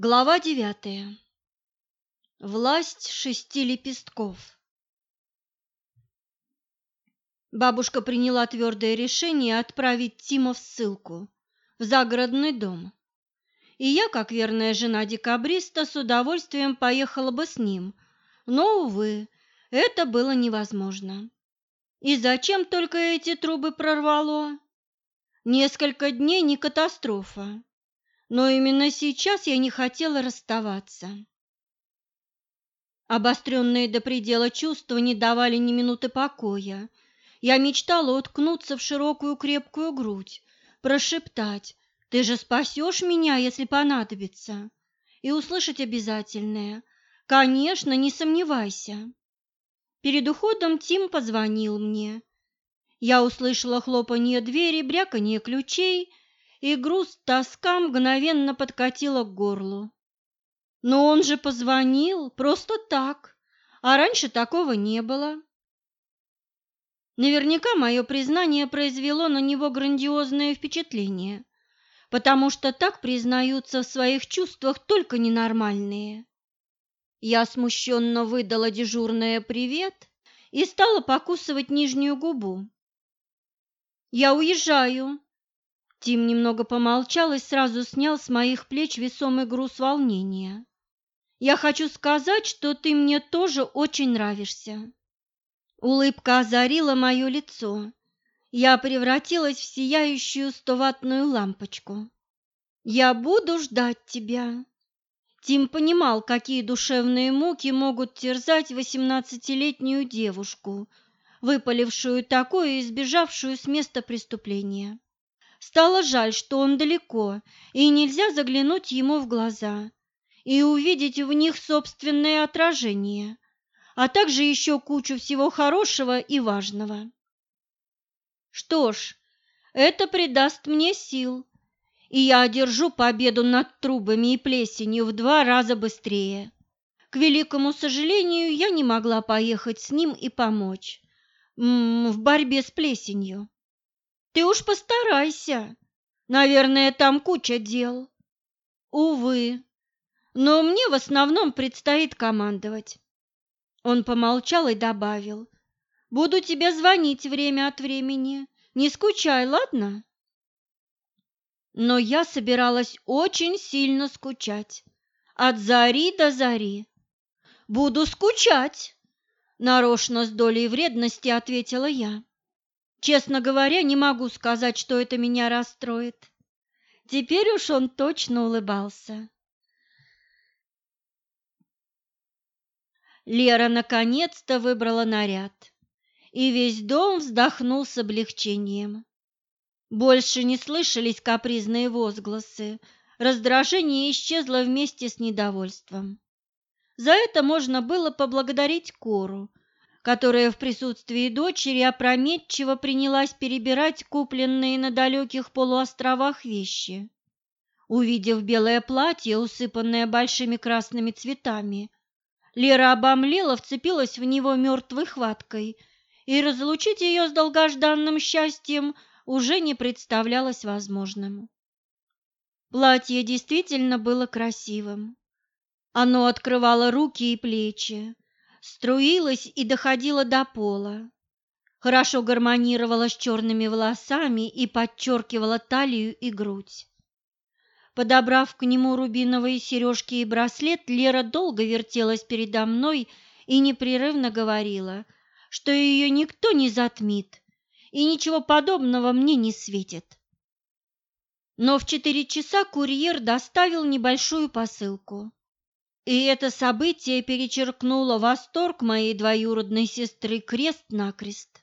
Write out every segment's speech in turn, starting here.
Глава девятая. Власть шести лепестков. Бабушка приняла твердое решение отправить Тима в ссылку, в загородный дом. И я, как верная жена декабриста, с удовольствием поехала бы с ним, но, увы, это было невозможно. И зачем только эти трубы прорвало? Несколько дней не катастрофа но именно сейчас я не хотела расставаться. Обостренные до предела чувства не давали ни минуты покоя. Я мечтала уткнуться в широкую крепкую грудь, прошептать «Ты же спасешь меня, если понадобится!» и услышать обязательное «Конечно, не сомневайся!» Перед уходом Тим позвонил мне. Я услышала хлопанье двери, бряканье ключей и груз тоска мгновенно подкатила к горлу. Но он же позвонил просто так, а раньше такого не было. Наверняка мое признание произвело на него грандиозное впечатление, потому что так признаются в своих чувствах только ненормальные. Я смущенно выдала дежурное «привет» и стала покусывать нижнюю губу. «Я уезжаю», Тим немного помолчал и сразу снял с моих плеч весомый груз волнения. «Я хочу сказать, что ты мне тоже очень нравишься». Улыбка озарила мое лицо. Я превратилась в сияющую стоватную лампочку. «Я буду ждать тебя». Тим понимал, какие душевные муки могут терзать восемнадцатилетнюю девушку, выпалившую такое и избежавшую с места преступления. Стало жаль, что он далеко, и нельзя заглянуть ему в глаза и увидеть в них собственное отражение, а также еще кучу всего хорошего и важного. Что ж, это придаст мне сил, и я одержу победу над трубами и плесенью в два раза быстрее. К великому сожалению, я не могла поехать с ним и помочь М -м, в борьбе с плесенью. Ты уж постарайся. Наверное, там куча дел. Увы, но мне в основном предстоит командовать. Он помолчал и добавил. Буду тебе звонить время от времени. Не скучай, ладно? Но я собиралась очень сильно скучать. От зари до зари. Буду скучать, нарочно с долей вредности ответила я. Честно говоря, не могу сказать, что это меня расстроит. Теперь уж он точно улыбался. Лера наконец-то выбрала наряд, и весь дом вздохнул с облегчением. Больше не слышались капризные возгласы, раздражение исчезло вместе с недовольством. За это можно было поблагодарить Кору, которая в присутствии дочери опрометчиво принялась перебирать купленные на далеких полуостровах вещи. Увидев белое платье, усыпанное большими красными цветами, Лера обомлела, вцепилась в него мертвой хваткой, и разлучить ее с долгожданным счастьем уже не представлялось возможным. Платье действительно было красивым. Оно открывало руки и плечи, струилась и доходила до пола. Хорошо гармонировала с черными волосами и подчеркивала талию и грудь. Подобрав к нему рубиновые сережки и браслет, Лера долго вертелась передо мной и непрерывно говорила, что ее никто не затмит и ничего подобного мне не светит. Но в четыре часа курьер доставил небольшую посылку. И это событие перечеркнуло восторг моей двоюродной сестры крест-накрест.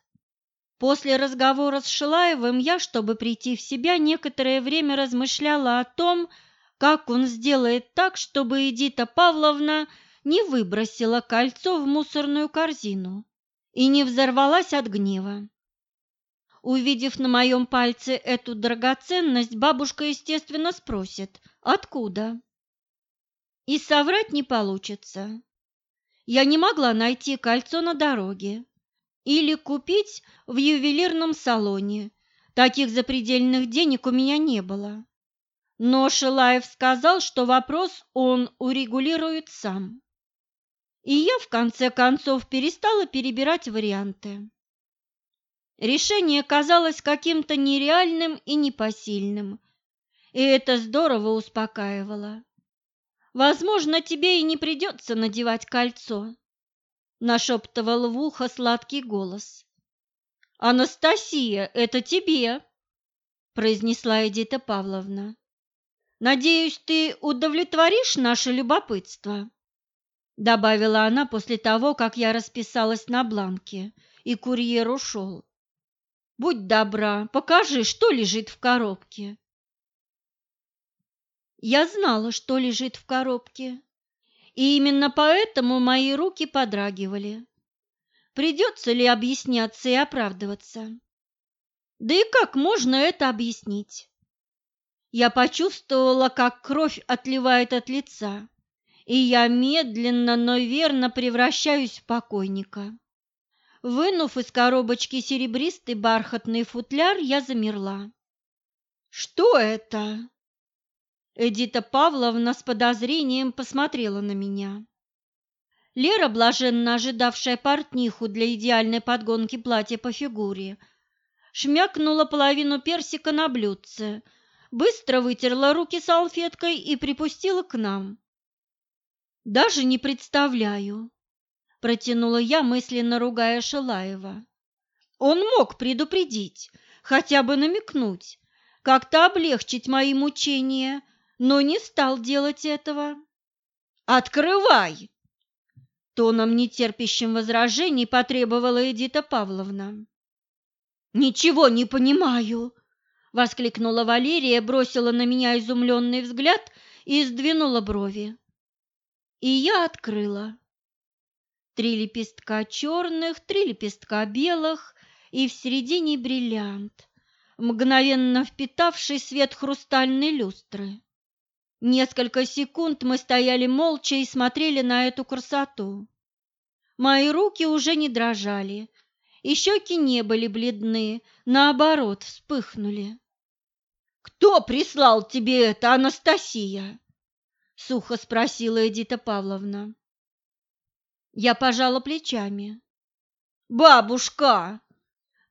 После разговора с Шилаевым я, чтобы прийти в себя, некоторое время размышляла о том, как он сделает так, чтобы Эдита Павловна не выбросила кольцо в мусорную корзину и не взорвалась от гнева. Увидев на моем пальце эту драгоценность, бабушка, естественно, спросит, откуда? И соврать не получится. Я не могла найти кольцо на дороге или купить в ювелирном салоне. Таких запредельных денег у меня не было. но Шилаев сказал, что вопрос он урегулирует сам. И я, в конце концов, перестала перебирать варианты. Решение казалось каким-то нереальным и непосильным, и это здорово успокаивало. Возможно, тебе и не придется надевать кольцо, нашептывал в ухо сладкий голос. Анастасия, это тебе, произнесла Эдита Павловна. Надеюсь, ты удовлетворишь наше любопытство, добавила она после того, как я расписалась на бланке, и курьер ушел. Будь добра, покажи, что лежит в коробке. Я знала, что лежит в коробке, и именно поэтому мои руки подрагивали. Придется ли объясняться и оправдываться? Да и как можно это объяснить? Я почувствовала, как кровь отливает от лица, и я медленно, но верно превращаюсь в покойника. Вынув из коробочки серебристый бархатный футляр, я замерла. «Что это?» Эдита Павловна с подозрением посмотрела на меня. Лера, блаженно ожидавшая портниху для идеальной подгонки платья по фигуре, шмякнула половину персика на блюдце, быстро вытерла руки салфеткой и припустила к нам. «Даже не представляю, протянула я, мысленно ругая Шилаева. Он мог предупредить, хотя бы намекнуть, как-то облегчить мои мучения, но не стал делать этого. «Открывай!» Тоном, нетерпящим возражений, потребовала Эдита Павловна. «Ничего не понимаю!» — воскликнула Валерия, бросила на меня изумленный взгляд и сдвинула брови. И я открыла. Три лепестка черных, три лепестка белых и в середине бриллиант, мгновенно впитавший свет хрустальной люстры. Несколько секунд мы стояли молча и смотрели на эту красоту. Мои руки уже не дрожали, и щеки не были бледны, наоборот, вспыхнули. «Кто прислал тебе это, Анастасия?» — сухо спросила Эдита Павловна. Я пожала плечами. «Бабушка!»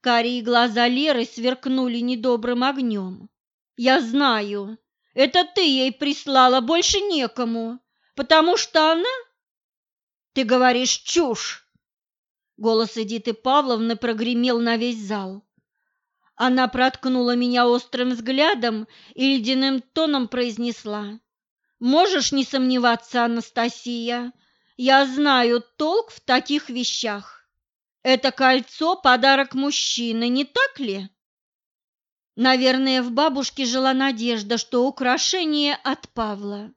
Карие глаза Леры сверкнули недобрым огнем. «Я знаю, это ты ей прислала, больше некому, потому что она...» «Ты говоришь чушь!» Голос Эдиты Павловны прогремел на весь зал. Она проткнула меня острым взглядом и ледяным тоном произнесла. «Можешь не сомневаться, Анастасия, я знаю толк в таких вещах. Это кольцо – подарок мужчины, не так ли? Наверное, в бабушке жила надежда, что украшение от Павла.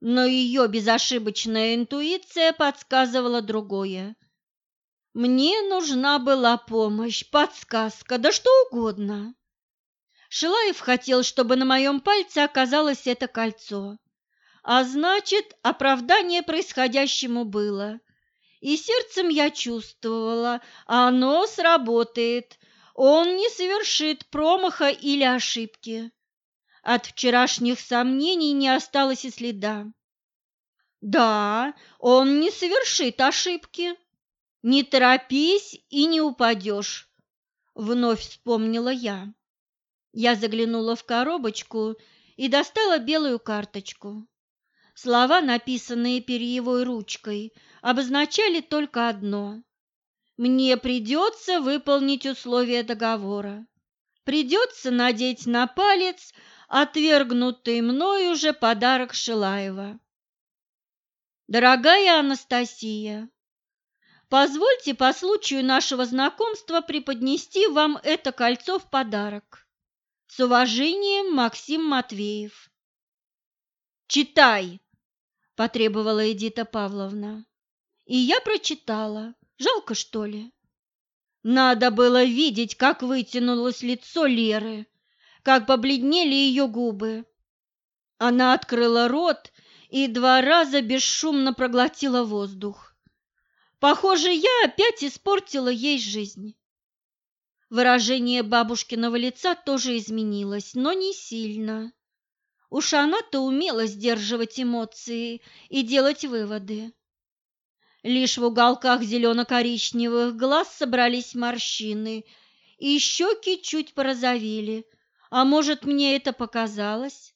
Но ее безошибочная интуиция подсказывала другое. Мне нужна была помощь, подсказка, да что угодно. Шилаев хотел, чтобы на моем пальце оказалось это кольцо. А значит, оправдание происходящему было. И сердцем я чувствовала, оно сработает, он не совершит промаха или ошибки. От вчерашних сомнений не осталось и следа. Да, он не совершит ошибки. Не торопись и не упадешь, вновь вспомнила я. Я заглянула в коробочку и достала белую карточку. Слова, написанные перьевой ручкой, обозначали только одно. Мне придется выполнить условия договора. Придется надеть на палец отвергнутый мной уже подарок Шилаева. Дорогая Анастасия, позвольте по случаю нашего знакомства преподнести вам это кольцо в подарок. С уважением, Максим Матвеев. Читай, – потребовала Эдита Павловна. И я прочитала. Жалко, что ли? Надо было видеть, как вытянулось лицо Леры, как побледнели ее губы. Она открыла рот и два раза бесшумно проглотила воздух. Похоже, я опять испортила ей жизнь. Выражение бабушкиного лица тоже изменилось, но не сильно. Уж она-то умела сдерживать эмоции и делать выводы. Лишь в уголках зелено-коричневых глаз собрались морщины, и щеки чуть порозовели. А может, мне это показалось?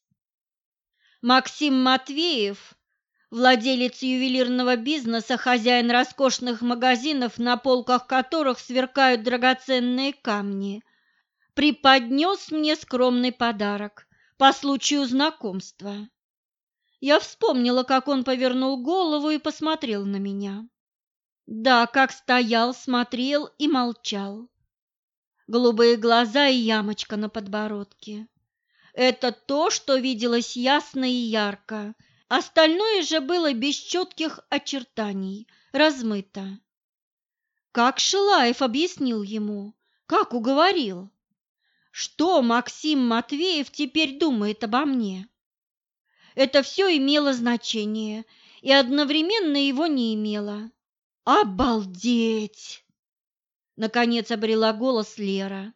Максим Матвеев, владелец ювелирного бизнеса, хозяин роскошных магазинов, на полках которых сверкают драгоценные камни, преподнес мне скромный подарок по случаю знакомства. Я вспомнила, как он повернул голову и посмотрел на меня. Да, как стоял, смотрел и молчал. Голубые глаза и ямочка на подбородке. Это то, что виделось ясно и ярко. Остальное же было без четких очертаний, размыто. Как Шилаев объяснил ему, как уговорил? Что Максим Матвеев теперь думает обо мне? Это все имело значение и одновременно его не имело. «Обалдеть!» Наконец обрела голос Лера.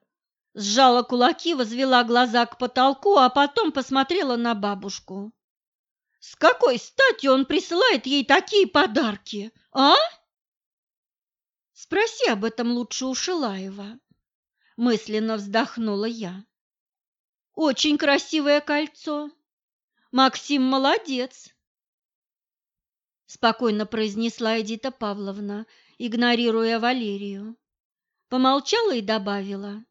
Сжала кулаки, возвела глаза к потолку, а потом посмотрела на бабушку. «С какой стати он присылает ей такие подарки, а?» «Спроси об этом лучше у Шилаева», – мысленно вздохнула я. «Очень красивое кольцо, Максим молодец, спокойно произнесла Эдита Павловна, игнорируя Валерию. Помолчала и добавила: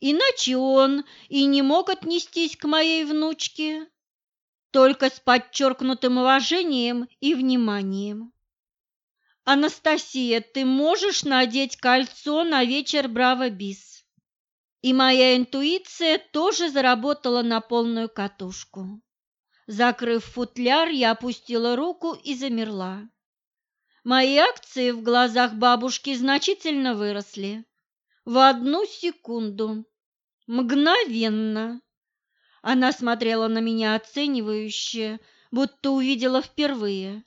Иначе он и не мог отнестись к моей внучке, только с подчеркнутым уважением и вниманием. Анастасия, ты можешь надеть кольцо на вечер Браво Бис. И моя интуиция тоже заработала на полную катушку. Закрыв футляр, я опустила руку и замерла. Мои акции в глазах бабушки значительно выросли. В одну секунду. Мгновенно. Она смотрела на меня оценивающе, будто увидела впервые.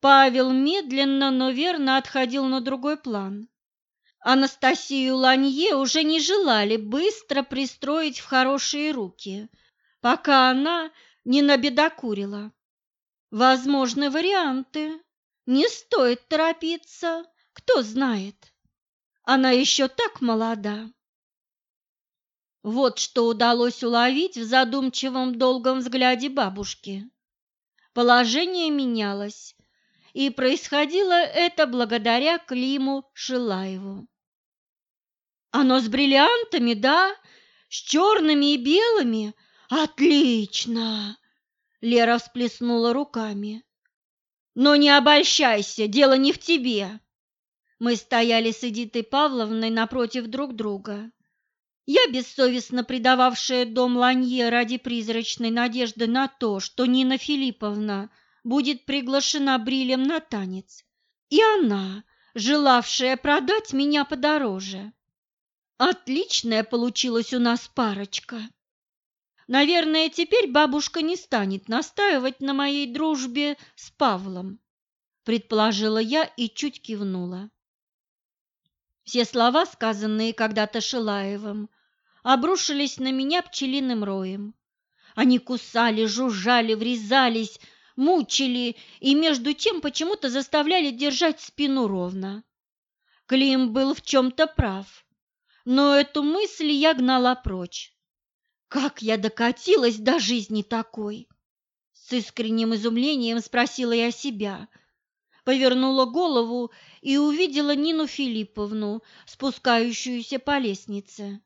Павел медленно, но верно отходил на другой план. Анастасию Ланье уже не желали быстро пристроить в хорошие руки, пока она не набедокурила. Возможны варианты. Не стоит торопиться, кто знает. Она еще так молода. Вот что удалось уловить в задумчивом долгом взгляде бабушки. Положение менялось, и происходило это благодаря Климу Шилаеву. Оно с бриллиантами, да? С черными и белыми? Отлично! Лера всплеснула руками. Но не обольщайся, дело не в тебе. Мы стояли с Эдитой Павловной напротив друг друга. Я, бессовестно предававшая дом Ланье ради призрачной надежды на то, что Нина Филипповна будет приглашена Брилем на танец, и она, желавшая продать меня подороже. Отличная получилась у нас парочка. Наверное, теперь бабушка не станет настаивать на моей дружбе с Павлом, предположила я и чуть кивнула. Все слова, сказанные когда-то Шилаевым, обрушились на меня пчелиным роем. Они кусали, жужжали, врезались, мучили и между тем почему-то заставляли держать спину ровно. Клим был в чем-то прав, но эту мысль я гнала прочь. Как я докатилась до жизни такой? С искренним изумлением спросила я себя. Повернула голову и увидела Нину Филипповну, спускающуюся по лестнице.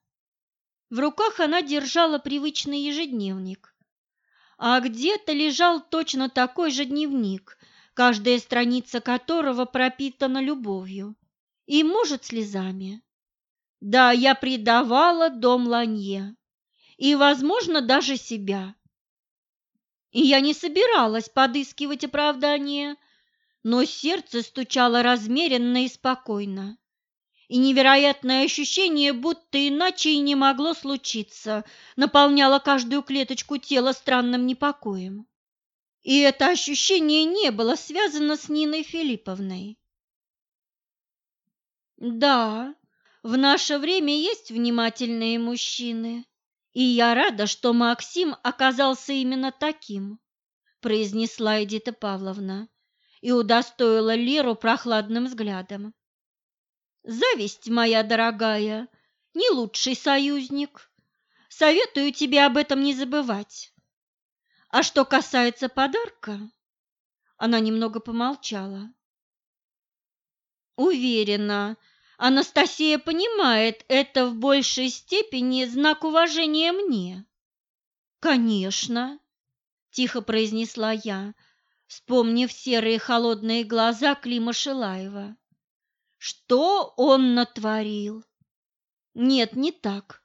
В руках она держала привычный ежедневник, а где-то лежал точно такой же дневник, каждая страница которого пропитана любовью и, может, слезами. Да, я предавала дом Ланье и, возможно, даже себя. И я не собиралась подыскивать оправдание, но сердце стучало размеренно и спокойно. И невероятное ощущение, будто иначе и не могло случиться, наполняло каждую клеточку тела странным непокоем. И это ощущение не было связано с Ниной Филипповной. Да, в наше время есть внимательные мужчины, И я рада, что Максим оказался именно таким, произнесла Эдита Павловна и удостоила Леру прохладным взглядом. Зависть, моя дорогая, не лучший союзник. Советую тебе об этом не забывать. А что касается подарка, она немного помолчала. Уверена, Анастасия понимает это в большей степени знак уважения мне. Конечно, тихо произнесла я, вспомнив серые холодные глаза Клима Шилаева. Что он натворил? Нет, не так.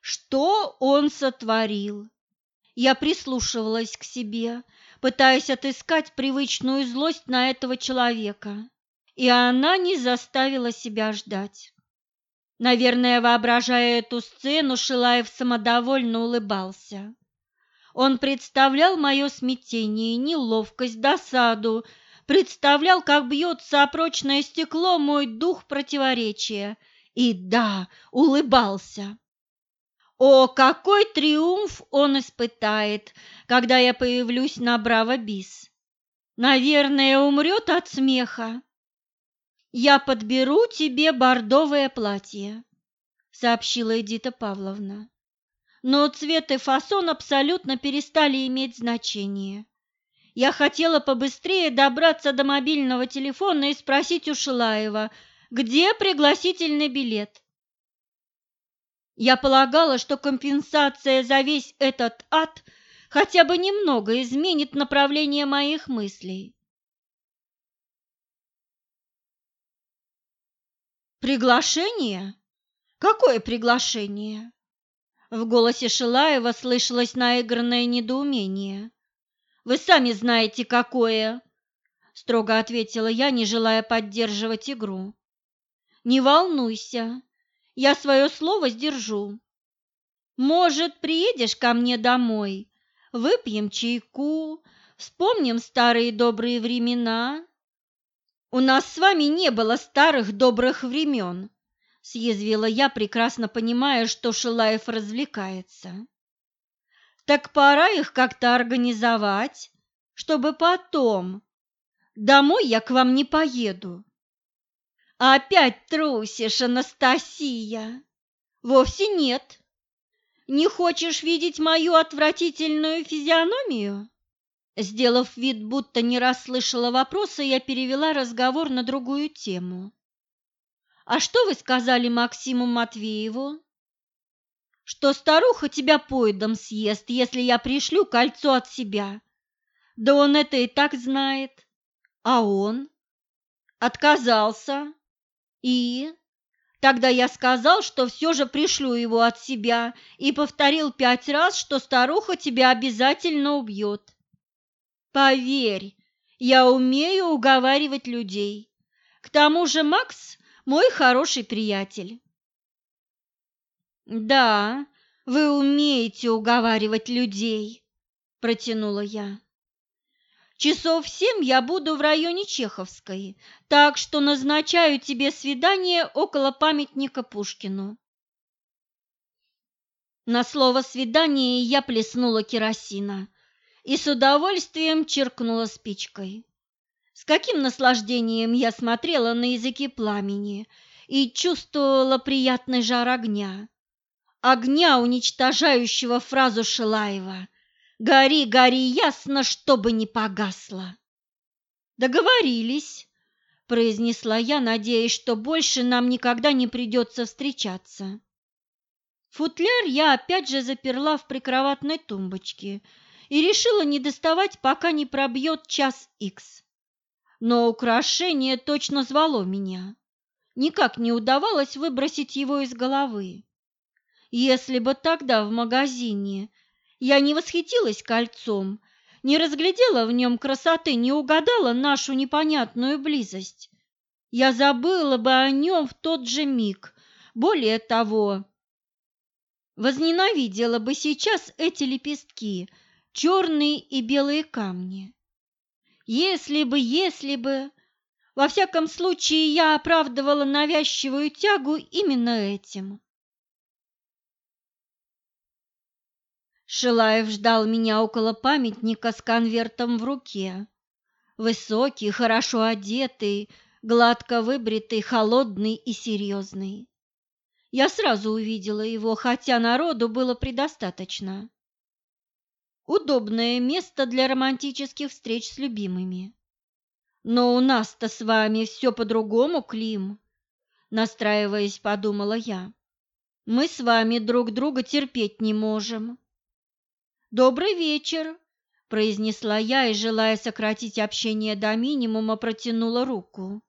Что он сотворил? Я прислушивалась к себе, пытаясь отыскать привычную злость на этого человека, и она не заставила себя ждать. Наверное, воображая эту сцену, Шилаев самодовольно улыбался. Он представлял мое смятение, неловкость, досаду, представлял, как бьется о прочное стекло мой дух противоречия, и да, улыбался. О, какой триумф он испытает, когда я появлюсь на Браво-Бис! Наверное, умрет от смеха. Я подберу тебе бордовое платье, сообщила Эдита Павловна. Но цвет и фасон абсолютно перестали иметь значение. Я хотела побыстрее добраться до мобильного телефона и спросить у Шилаева, где пригласительный билет. Я полагала, что компенсация за весь этот ад хотя бы немного изменит направление моих мыслей. Приглашение? Какое приглашение? В голосе Шилаева слышалось наигранное недоумение. Вы сами знаете, какое, строго ответила я, не желая поддерживать игру. Не волнуйся, я свое слово сдержу. Может, приедешь ко мне домой, выпьем чайку, вспомним старые добрые времена? У нас с вами не было старых добрых времен, съязвила я, прекрасно понимая, что Шилаев развлекается. Так пора их как-то организовать, чтобы потом. Домой я к вам не поеду. Опять трусишь, Анастасия? Вовсе нет. Не хочешь видеть мою отвратительную физиономию? Сделав вид, будто не расслышала вопроса, я перевела разговор на другую тему. «А что вы сказали Максиму Матвееву?» что старуха тебя поедом съест, если я пришлю кольцо от себя. Да он это и так знает. А он? Отказался. И? Тогда я сказал, что все же пришлю его от себя и повторил пять раз, что старуха тебя обязательно убьет. Поверь, я умею уговаривать людей. К тому же Макс мой хороший приятель. «Да, вы умеете уговаривать людей», – протянула я. «Часов семь я буду в районе Чеховской, так что назначаю тебе свидание около памятника Пушкину». На слово «свидание» я плеснула керосина и с удовольствием черкнула спичкой. С каким наслаждением я смотрела на языки пламени и чувствовала приятный жар огня огня, уничтожающего фразу Шилаева «Гори, гори ясно, чтобы не погасло». «Договорились», – произнесла я, надеясь, что больше нам никогда не придется встречаться. Футляр я опять же заперла в прикроватной тумбочке и решила не доставать, пока не пробьет час икс. Но украшение точно звало меня. Никак не удавалось выбросить его из головы. Если бы тогда в магазине я не восхитилась кольцом, не разглядела в нем красоты, не угадала нашу непонятную близость, я забыла бы о нем в тот же миг. Более того, возненавидела бы сейчас эти лепестки, черные и белые камни. Если бы, если бы... Во всяком случае, я оправдывала навязчивую тягу именно этим. Шилаев ждал меня около памятника с конвертом в руке. Высокий, хорошо одетый, гладко выбритый, холодный и серьезный. Я сразу увидела его, хотя народу было предостаточно. Удобное место для романтических встреч с любимыми. Но у нас-то с вами все по-другому, Клим, настраиваясь, подумала я. Мы с вами друг друга терпеть не можем. Добрый вечер, произнесла я и, желая сократить общение до минимума, протянула руку.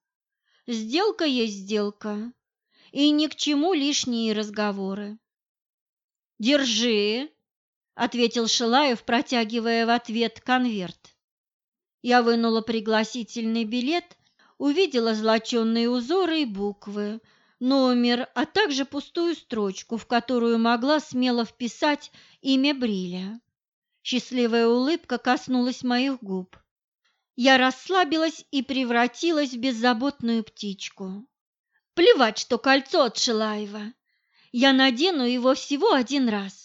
Сделка есть сделка, и ни к чему лишние разговоры. Держи, ответил Шилаев, протягивая в ответ конверт. Я вынула пригласительный билет, увидела золоченные узоры и буквы, номер, а также пустую строчку, в которую могла смело вписать имя Бриля. Счастливая улыбка коснулась моих губ. Я расслабилась и превратилась в беззаботную птичку. Плевать, что кольцо от Шилаева. Я надену его всего один раз.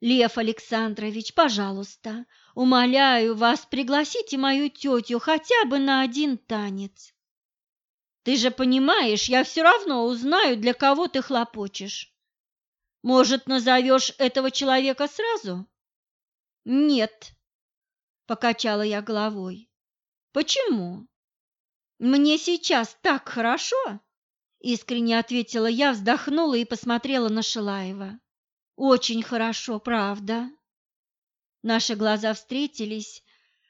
Лев Александрович, пожалуйста, умоляю вас, пригласите мою тетю хотя бы на один танец. Ты же понимаешь, я все равно узнаю, для кого ты хлопочешь. Может, назовешь этого человека сразу? Нет, покачала я головой. Почему? Мне сейчас так хорошо, искренне ответила я, вздохнула и посмотрела на Шилаева. Очень хорошо, правда. Наши глаза встретились.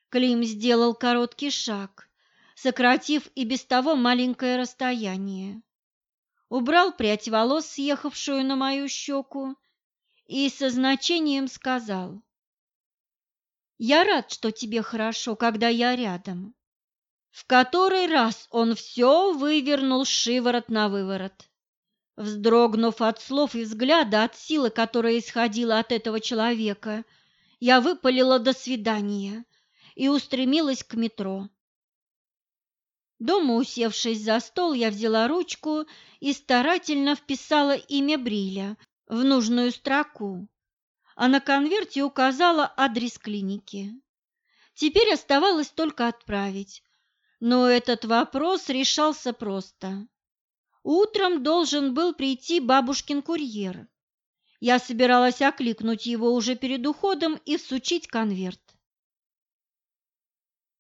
Клим сделал короткий шаг, сократив и без того маленькое расстояние. Убрал прядь волос, съехавшую на мою щеку, и со значением сказал: "Я рад, что тебе хорошо, когда я рядом". В который раз он все вывернул шиворот на выворот. Вздрогнув от слов и взгляда, от силы, которая исходила от этого человека, я выпалила «до свидания» и устремилась к метро. Дома, усевшись за стол, я взяла ручку и старательно вписала имя Бриля в нужную строку, а на конверте указала адрес клиники. Теперь оставалось только отправить, но этот вопрос решался просто. Утром должен был прийти бабушкин курьер. Я собиралась окликнуть его уже перед уходом и всучить конверт.